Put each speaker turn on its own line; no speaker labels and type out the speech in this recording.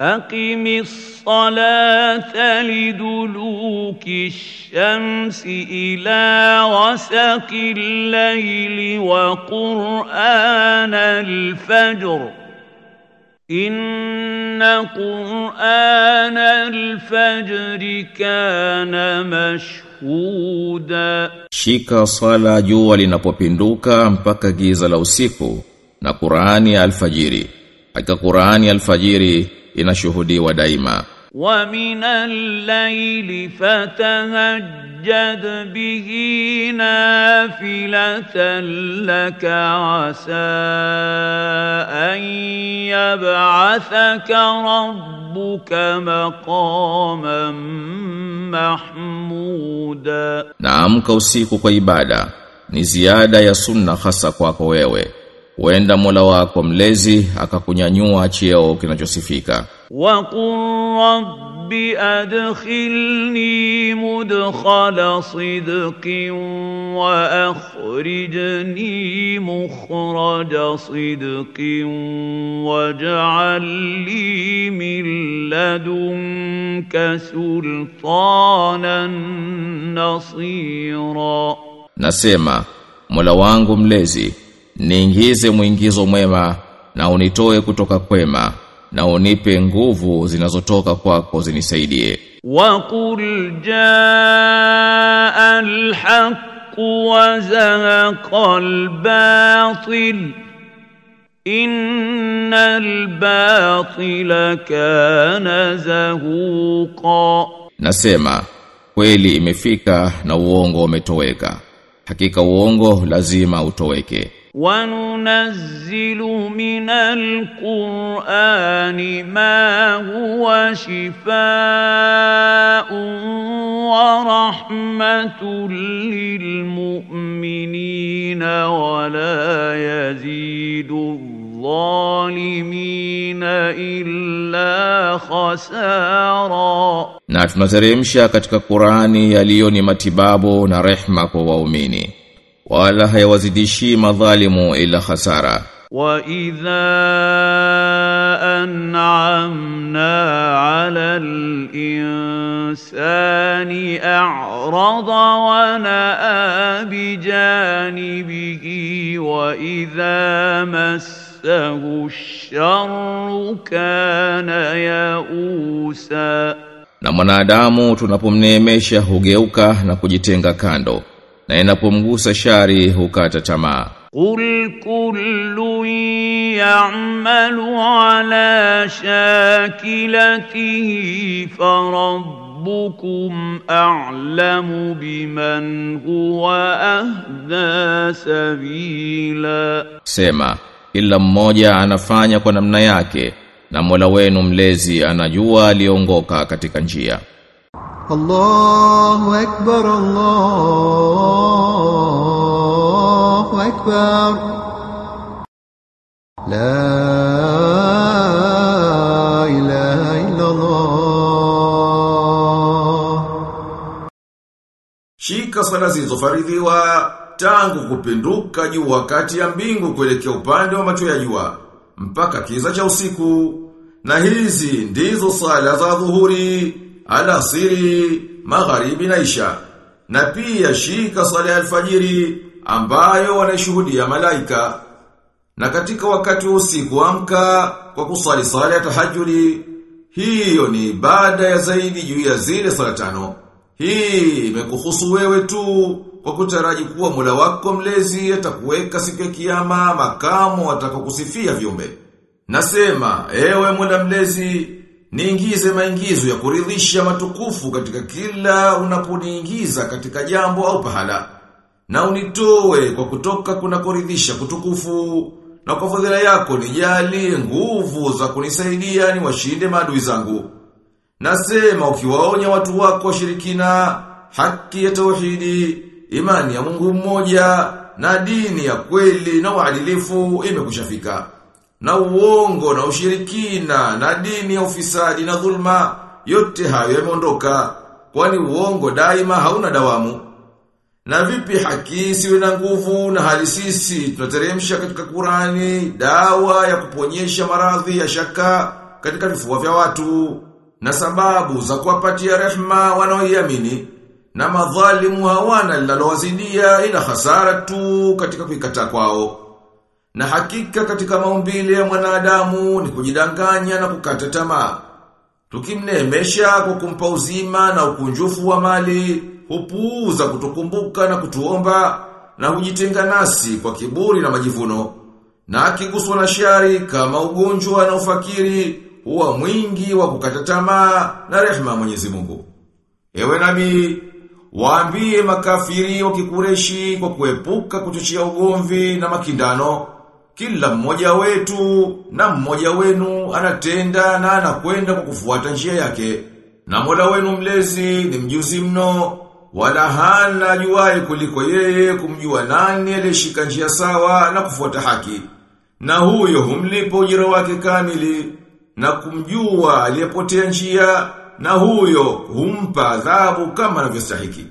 أقم الصلاة لدلوك الشمس إلى غسق الليل وقرآن الفجر. إن قرآن الفجر كان مشهودا.
شيكا صلاة جوالي جوال نبوبندوكا مبكا جيزة لوسيكو نقرآن الفجيري حكا قرآن الفجيري inashuhudiwa daima.
ومن الليل فتهجد به نافلة لك عسى أن يبعثك ربك مقاما محمودا
Na amka usiku kwa ibada ni ziada ya sunna hasa kwako wewe. Wenda mula wako mlezi akakunyanyua chieo kinachosifika.
Wa qur rabbi adkhilni mudkhala sidqin wa akhrijni mukhraja sidqin waj'al li min ladunka sultanan nasira.
Nasema mula wangu mlezi niingize mwingizo mwema na unitoe kutoka kwema na unipe nguvu zinazotoka kwako zinisaidie.
Waqul jaa alhaq wa zahaqa albatil innal batila kana zahuqa.
Nasema kweli imefika na uongo umetoweka. Hakika uongo lazima utoweke.
وننزل من القرآن ما هو شفاء ورحمة للمؤمنين ولا يزيد الظالمين إلا خسارا
Na tunateremsha katika Qur'ani yaliyo ni matibabu na rehma kwa waumini. wala hayawazidishi madhalimu ila hasara
wa idha an'amna 'ala al-insani a'rada wa na'a bi janibihi wa idha massahu ash-sharru kana ya'usa.
Na mwanadamu tunapomneemesha hugeuka na kujitenga kando na inapomgusa shari hukata tamaa.
Qul kullu ya'malu ala shakilatihi farabbukum a'lamu biman huwa ahda sabila.
Sema kila mmoja anafanya kwa namna yake na Mola wenu mlezi anajua aliongoka katika njia.
الله أكبر الله أكبر لا إله إلا الله
Shika sala zilizofaridhiwa tangu kupinduka juu wakati ya mbingu kuelekea upande wa macho ya jua mpaka kiza cha usiku na hizi ndizo sala za dhuhuri, alasiri, magharibi na isha. Na pia shika sala ya alfajiri ambayo wanashuhudia malaika. Na katika wakati wa usiku amka kwa kusali sala ya tahajjudi hiyo ni ibada ya zaidi juu ya zile sala tano. Hii imekuhusu wewe tu kwa kutaraji kuwa mula wako mlezi atakuweka siku ya kiyama makamo atakokusifia viumbe. Nasema, ewe Mola mlezi, niingize maingizo ya kuridhisha matukufu katika kila unaponiingiza katika jambo au pahala. Na unitoe kwa kutoka kuna kuridhisha kutukufu na kwa fadhila yako nijali nguvu za kunisaidia ni washinde maadui zangu. Nasema ukiwaonya watu wako washirikina, haki ya tauhidi, imani ya Mungu mmoja, na dini ya kweli na uadilifu imekushafika. Na uongo na ushirikina, na dini ya ufisadi na dhulma, yote hayo yameondoka, kwani uongo daima hauna dawamu. Na vipi haki siwe na nguvu na hali sisi tunateremsha katika Qurani dawa ya kuponyesha maradhi ya shaka katika vifua vya watu na sababu za kuwapatia rehma wanaoiamini na madhalimu hawana linalowazidia ila hasara tu katika kuikataa kwao. Na hakika katika maumbile ya mwanadamu ni kujidanganya na kukata tamaa. tukimnemesha kwa kumpa uzima na ukunjufu wa mali, hupuuza kutukumbuka na kutuomba na hujitenga nasi kwa kiburi na majivuno. Na akiguswa na shari kama ugonjwa na ufakiri, huwa mwingi wa kukata tamaa na rehema Mwenyezi Mungu. Ewe nabii, waambie makafiri wa kikureshi kwa kuepuka kuchochea ugomvi na makindano. Kila mmoja wetu na mmoja wenu anatenda na anakwenda kwa kufuata njia yake. Na Mola wenu mlezi ni mjuzi mno, wala hana ajuaye kuliko yeye kumjua nani aliyeshika njia sawa na kufuata haki. Na huyo humlipa ujira wake kamili na kumjua aliyepotea njia na huyo humpa adhabu kama anavyostahiki.